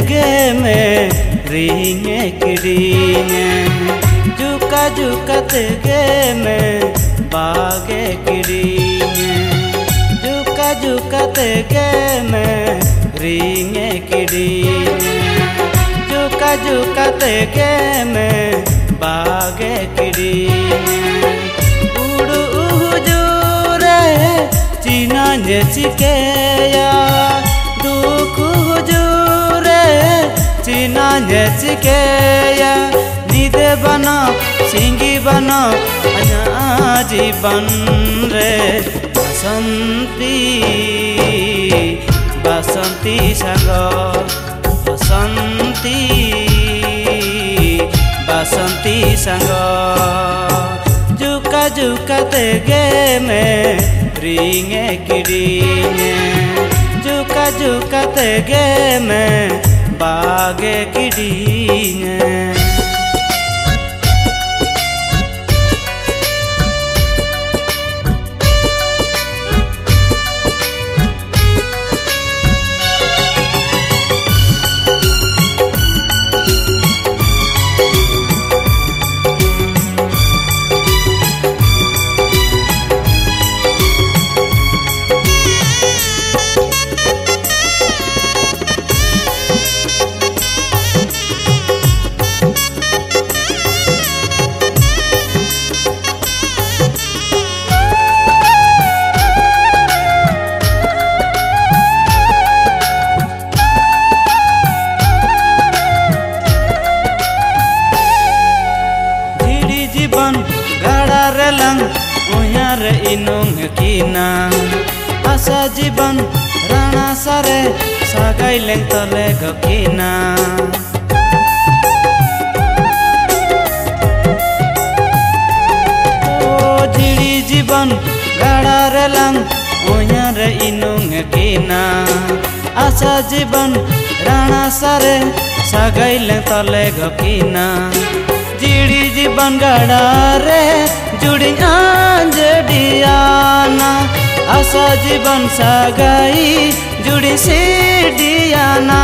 गे में रिंगे किड़ीने। जुका जुका गे में बागे किड़ीने। जुका जुका गे में रिंगे किड़ीने। जुका जुका गे में बागे किड़ीने। उड़ू हुजूरे चीना चिकेया चीना चिकेया निदे बनो, सिंगी बनो जीवन रे। बसंती बसंती संग, बसंती बसंती संग। जुका जुका गे में रिंगे किड़ीने जुका जुका गे में बागे किड़ीने उयार इनुंग कीना आशा जीवन राणा सारे सागाई लेंग तले गकीना ओ धिड़ी जीवन गाड़ा रे लंग उयार इनुंग कीना आशा जीवन राणा सारे सागाई लेंग तले गकीना जिड़ी जीवन गड़ा रे जुड़ी जडियाना आशा जीवन सागाई जुड़ी सीडियाना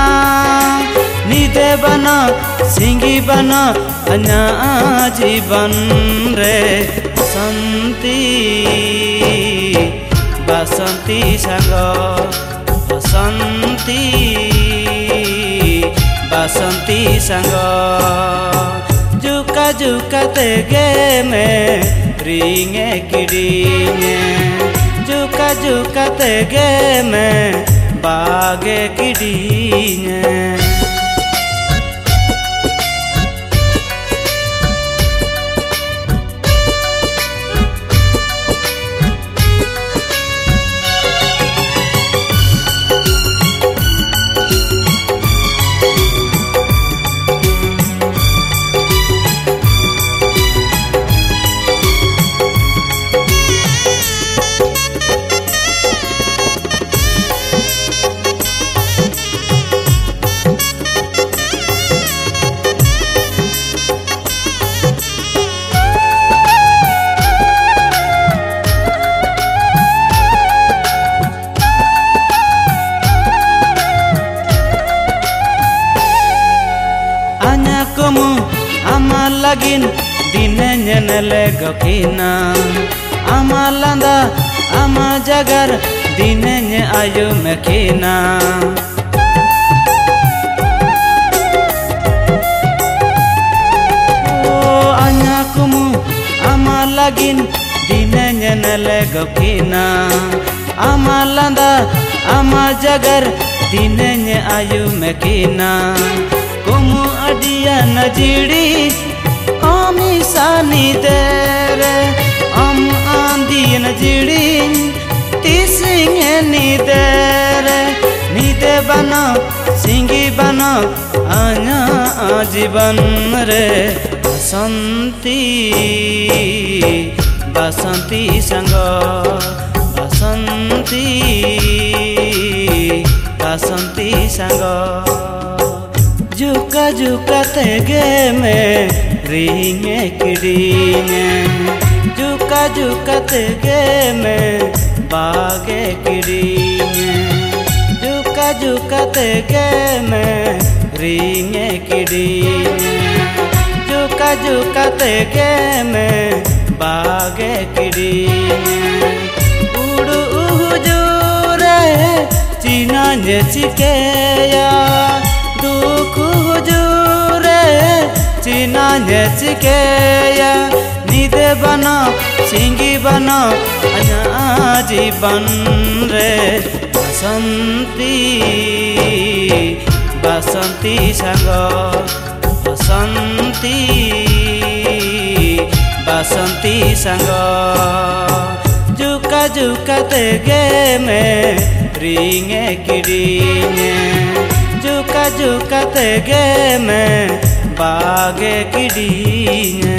निदे बना, सिंगी बना अन्या जीवन रे, बसंती बसंती संग, बसंती बसंती संग। जुका जुका गे में रिंगे किड़ीने जुका जुका गे में बागे किड़ीने nyenele gokina ama landa ama jagar dine nye ayu mekina Oh anya kamu ama lagin dine nyenele gokina ama landa ama jagar dine nye ayu mekina como adia nide bana singi bana anya जीवन रे। बसंती बसंती संग, बसंती बसंती संग। जुका जुका तेगे में रिंगे किड़ीने जुका जुका तेगे में बागे किड़ीने जुका जुका झुकाते गे मैं रिंगे किड़ीने झुका झुकाते गे मैं बागे किड़ीने उड़ू हुजूरे चीना चिकेया दुख हुजूरे चीना चिकेया निदे बनो, सिंगी बनो अना जीवन रे। बसंती बसंती संग, बसंती बसंती संग। जुका जुका गे में रिंगे किड़ीने। जुका जुका ते गे में बागे किड़ीने।